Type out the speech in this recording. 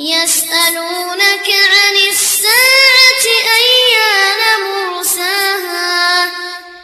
يسألون